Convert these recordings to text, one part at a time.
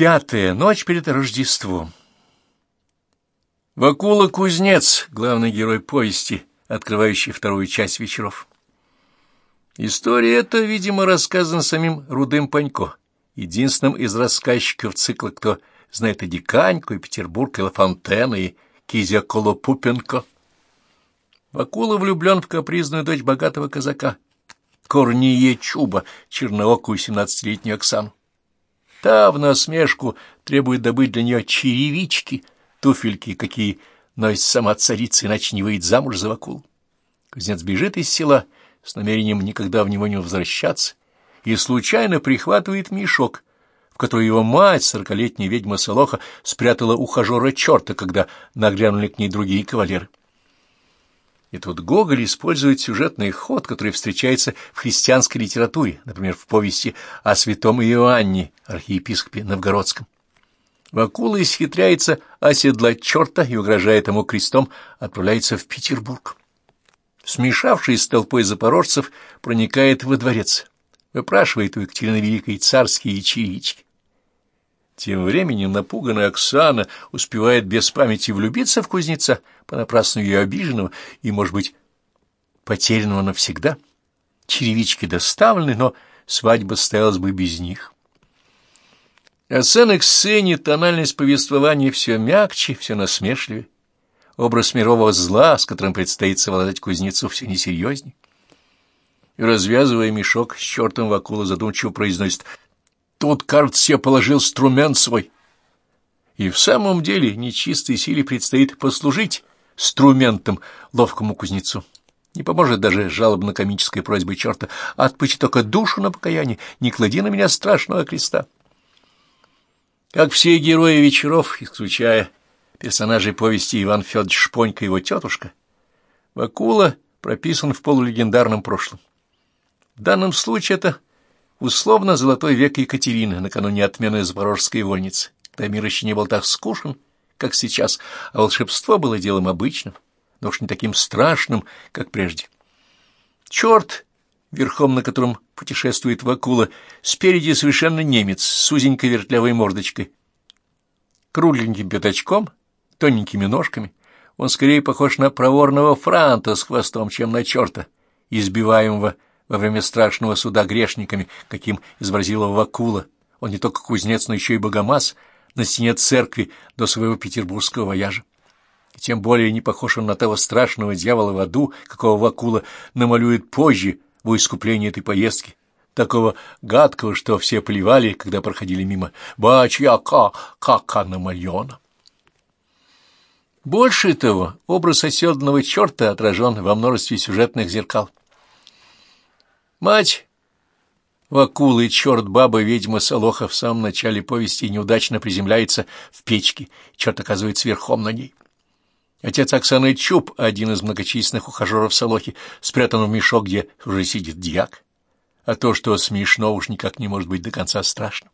Пятая ночь перед Рождеством. Вакула-кузнец, главный герой повести, открывающий вторую часть вечеров. История эта, видимо, рассказана самим Рудым Панько, единственным из рассказчиков цикла, кто знает и Диканьку, и Петербург, и Лафонтена, и Кизя Колопупенко. Вакула влюблен в капризную дочь богатого казака, Корние Чуба, черноокую семнадцатилетнюю Оксану. Та в насмешку требует добыть для нее черевички, туфельки, какие носит сама царица, иначе не выйдет замуж за Вакулу. Кузнец бежит из села с намерением никогда в него не возвращаться и случайно прихватывает мешок, в который его мать, сорокалетняя ведьма Солоха, спрятала ухажера черта, когда нагрянули к ней другие кавалеры. И тут Гоголь использует сюжетный ход, который встречается в христианской литературе, например, в повести о святом Иоанне, архиепископе Новгородском. Вакула исхитряется оседлать черта и, угрожая ему крестом, отправляется в Петербург. Смешавшись с толпой запорожцев, проникает во дворец, выпрашивает у Екатерины Великой царские ячеички. Тем временем напуганная Оксана успевает без памяти влюбиться в кузнеца, понапрасну ее обиженного и, может быть, потерянного навсегда. Черевички доставлены, но свадьба состоялась бы без них. А сцены к сцене, тональность повествования все мягче, все насмешливее. Образ мирового зла, с которым предстоит совладать кузнецу, все несерьезней. И, развязывая мешок с чертом Вакула, задумчиво произносит Тут, я положил инструмент свой. И в самом деле нечистой силе предстоит послужить инструментом ловкому кузнецу. Не поможет даже жалобно-комической просьбы черта «Отпусти только душу на покаяние, не клади на меня страшного креста». Как все герои вечеров, исключая персонажей повести Иван Федорович Шпонька и его тетушка, Вакула прописан в полулегендарном прошлом. В данном случае это Условно золотой век Екатерины, накануне отмены Запорожской вольницы, когда мир еще не был так скучен, как сейчас, а волшебство было делом обычным, но уж не таким страшным, как прежде. Черт, верхом на котором путешествует Вакула, спереди совершенно немец с узенькой вертлявой мордочкой, кругленьким пятачком, тоненькими ножками. Он скорее похож на проворного франта с хвостом, чем на черта, избиваемого во время страшного суда грешниками, каким изобразила Вакула. Он не только кузнец, но еще и богомаз на стене церкви до своего петербургского вояжа. И тем более не похож он на того страшного дьявола в аду, какого Вакула намалюет позже во искупление этой поездки, такого гадкого, что все плевали, когда проходили мимо. Бачьяка, кака намалена. Больше того, образ оседланного черта отражен во множестве сюжетных зеркал. Мать Вакула и черт баба ведьма Солоха в самом начале повести неудачно приземляется в печке, черт оказывается верхом на ней. Отец Оксаны Чуб, один из многочисленных ухажеров Солохи, спрятан в мешок, где уже сидит дьяк. А то, что смешно, уж никак не может быть до конца страшно.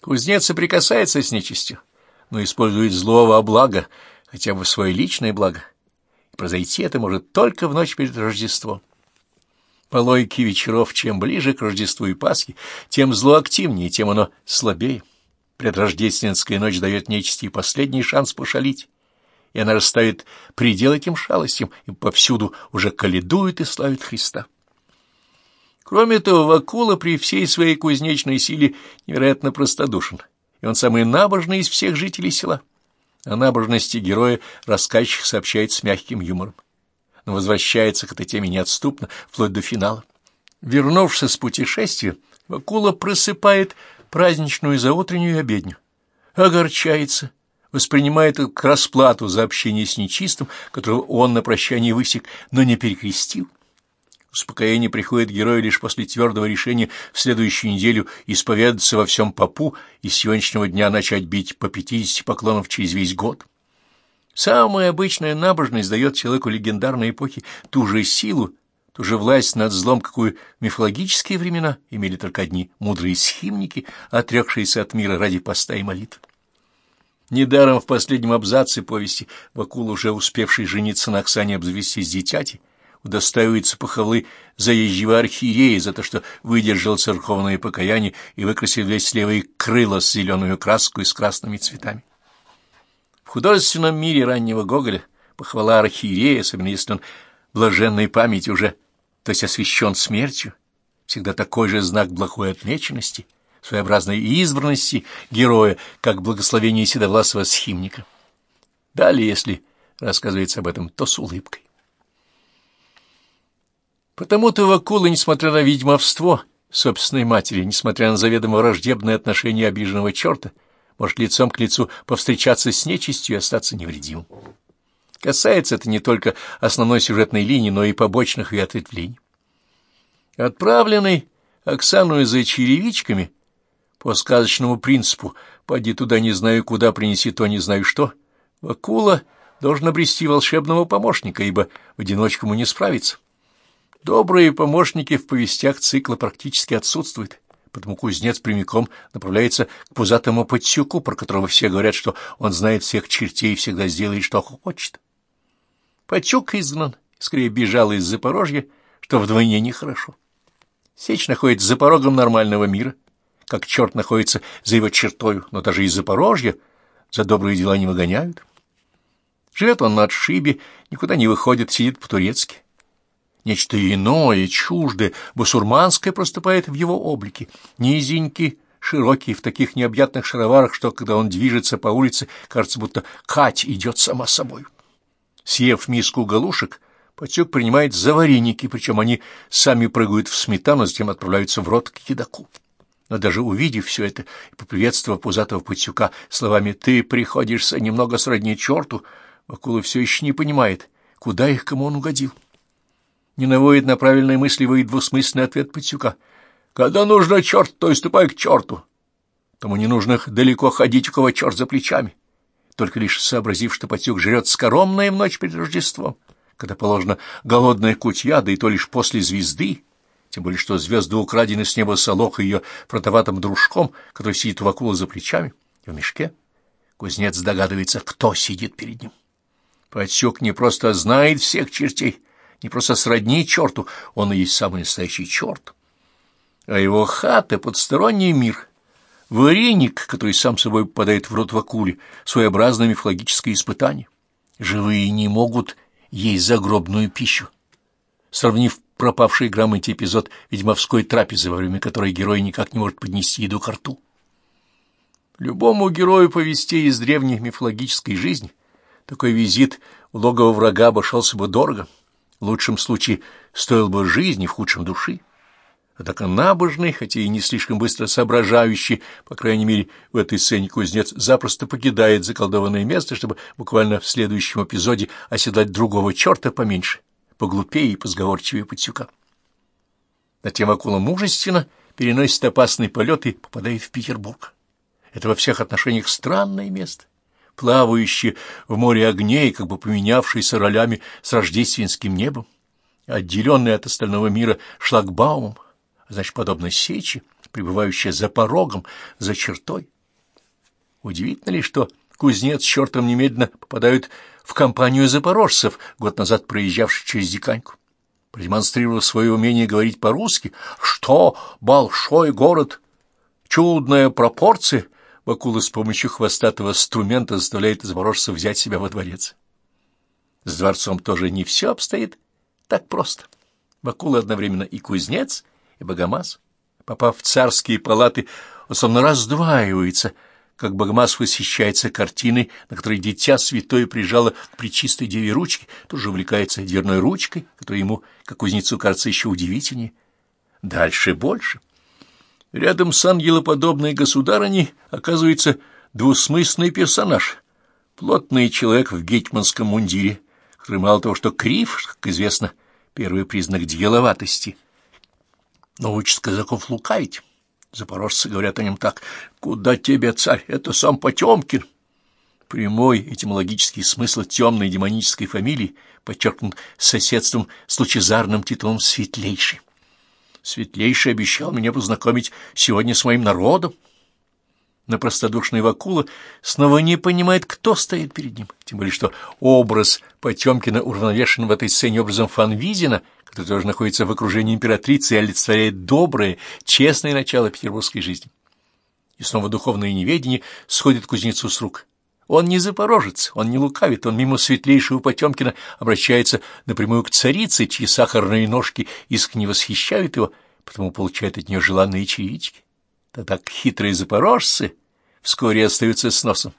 Кузнец соприкасается с нечистью, но использует злого во благо, хотя бы свое личное благо. И произойти это может только в ночь перед Рождеством. По логике вечеров, чем ближе к Рождеству и Пасхе, тем зло активнее, тем оно слабее. Предрождественская ночь дает нечисти последний шанс пошалить, и она расставит предел этим шалостям, и повсюду уже каледует и славит Христа. Кроме того, Вакула при всей своей кузнечной силе невероятно простодушен, и он самый набожный из всех жителей села. О набожности героя рассказчик сообщает с мягким юмором но возвращается к этой теме неотступно, вплоть до финала. Вернувшись с путешествия, Вакула просыпает праздничную заутреннюю обедню, огорчается, воспринимает это как расплату за общение с нечистым, которого он на прощание высек, но не перекрестил. Успокоение приходит герою лишь после твердого решения в следующую неделю исповедаться во всем попу и с сегодняшнего дня начать бить по пятидесяти поклонов через весь год. Самая обычная набожность дает человеку легендарной эпохи ту же силу, ту же власть над злом, какую мифологические времена имели только одни мудрые схимники, отрекшиеся от мира ради поста и молитв. Недаром в последнем абзаце повести Вакул, уже успевший жениться на Оксане, обзавестись дитяти, удостаивается похвалы заезжего архиерея за то, что выдержал церковное покаяние и выкрасил весь левый крыло с зеленую краску и с красными цветами. В художественном мире раннего Гоголя похвала архиерея, особенно если он блаженной памяти уже, то есть освящен смертью, всегда такой же знак благой отмеченности, своеобразной избранности героя, как благословение седовласого схимника. Далее, если рассказывается об этом, то с улыбкой. Потому-то Вакула, несмотря на ведьмовство собственной матери, несмотря на заведомо враждебное отношение обиженного черта, может лицом к лицу повстречаться с нечистью и остаться невредимым. Касается это не только основной сюжетной линии, но и побочных ее ответвлений. Отправленный Оксану за черевичками по сказочному принципу «поди туда не знаю куда, принеси то не знаю что», Вакула должен обрести волшебного помощника, ибо в одиночку ему не справиться. Добрые помощники в повестях цикла практически отсутствуют, потому кузнец прямиком направляется к пузатому подсюку, про которого все говорят, что он знает всех чертей и всегда сделает, что хочет. Подсюк изгнан, скорее бежал из Запорожья, что вдвойне нехорошо. Сечь находится за порогом нормального мира, как черт находится за его чертою, но даже из Запорожья за добрые дела не выгоняют. Живет он на отшибе, никуда не выходит, сидит по-турецки. Нечто иное, чуждое, басурманское проступает в его облике. Низенький, широкий, в таких необъятных шароварах, что, когда он движется по улице, кажется, будто Кать идет сама собой. Съев миску галушек, Потек принимает за вареники, причем они сами прыгают в сметану, затем отправляются в рот к едоку. Но даже увидев все это и поприветствовав пузатого Патюка словами «ты приходишься немного сродни черту», Вакула все еще не понимает, куда их кому он угодил не наводит на правильные мысли, выйдет двусмысленный ответ Патюка. Когда нужно черт, то и ступай к черту. Тому не нужно далеко ходить, у кого черт за плечами. Только лишь сообразив, что Патюк жрет скоромное в ночь перед Рождеством, когда положено голодная кутья, да и то лишь после звезды, тем более что звезды украдены с неба солох ее протоватым дружком, который сидит у акулы за плечами, в мешке, кузнец догадывается, кто сидит перед ним. Патюк не просто знает всех чертей, не просто сродни черту, он и есть самый настоящий черт. А его хата — подсторонний мир, вареник, который сам собой попадает в рот вакули, своеобразное мифологическое испытание. Живые не могут есть загробную пищу. Сравнив пропавший грамоте эпизод ведьмовской трапезы, во время которой герой никак не может поднести еду к рту. Любому герою повестей из древней мифологической жизни такой визит в логово врага обошелся бы дорого. В лучшем случае стоил бы жизни, в худшем — души. Однако набожный, хотя и не слишком быстро соображающий, по крайней мере, в этой сцене кузнец запросто покидает заколдованное место, чтобы буквально в следующем эпизоде оседлать другого черта поменьше, поглупее и позговорчивее Патюка. Затем акула мужественно переносит опасный полет и попадает в Петербург. Это во всех отношениях странное место плавающие в море огней, как бы поменявшиеся ролями с рождественским небом, отделенные от остального мира шлагбаумом, а значит, подобно сечи, пребывающая за порогом, за чертой. Удивительно ли, что кузнец с чертом немедленно попадают в компанию запорожцев, год назад проезжавших через Диканьку. Продемонстрировав свое умение говорить по-русски, что большой город, чудная пропорция — Вакула с помощью хвостатого инструмента заставляет запорожцев взять себя во дворец. С дворцом тоже не все обстоит так просто. Вакула одновременно и кузнец, и богомаз. Попав в царские палаты, он раздваивается, как богомаз восхищается картиной, на которой дитя святое прижало к причистой деве ручки, тоже увлекается дверной ручкой, которая ему, как кузнецу, кажется еще удивительнее. Дальше больше. Рядом с ангелоподобной государыней оказывается двусмысленный персонаж, плотный человек в гетьманском мундире, который мало того, что крив, как известно, первый признак дьяловатости, но учит казаков лукавить. Запорожцы говорят о нем так «Куда тебе, царь? Это сам Потемкин». Прямой этимологический смысл темной демонической фамилии подчеркнут соседством с лучезарным титулом «светлейший». Светлейший обещал меня познакомить сегодня с моим народом. на простодушный Вакула снова не понимает, кто стоит перед ним. Тем более, что образ Потемкина уравновешен в этой сцене образом Фанвизина, который тоже находится в окружении императрицы и олицетворяет доброе, честное начало петербургской жизни. И снова духовное неведение сходит кузнецу с рук. Он не запорожец, он не лукавит, он мимо светлейшего Потемкина обращается напрямую к царице, чьи сахарные ножки искренне восхищают его, потому получает от нее желанные чаички. Тогда хитрые запорожцы вскоре остаются с носом.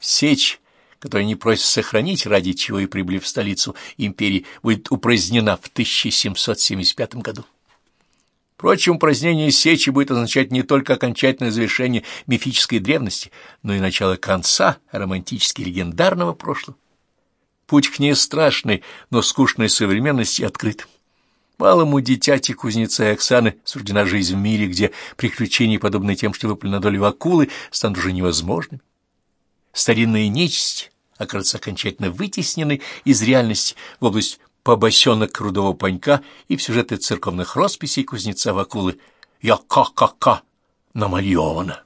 Сечь, которую они просят сохранить, ради чего и прибыли в столицу империи, будет упразднена в 1775 году. Впрочем, упразднение Сечи будет означать не только окончательное завершение мифической древности, но и начало конца романтически легендарного прошлого. Путь к ней страшной, но скучной современности открыт. Малому дитяти кузнеца и Оксаны суждена жизнь в мире, где приключения, подобные тем, что выпали на долю акулы, станут уже невозможными. Старинная нечисть окажется окончательно вытесненной из реальности в область побосенок рудого панька и в сюжеты церковных росписей кузнеца Вакулы «Я ка-ка-ка» намалевано.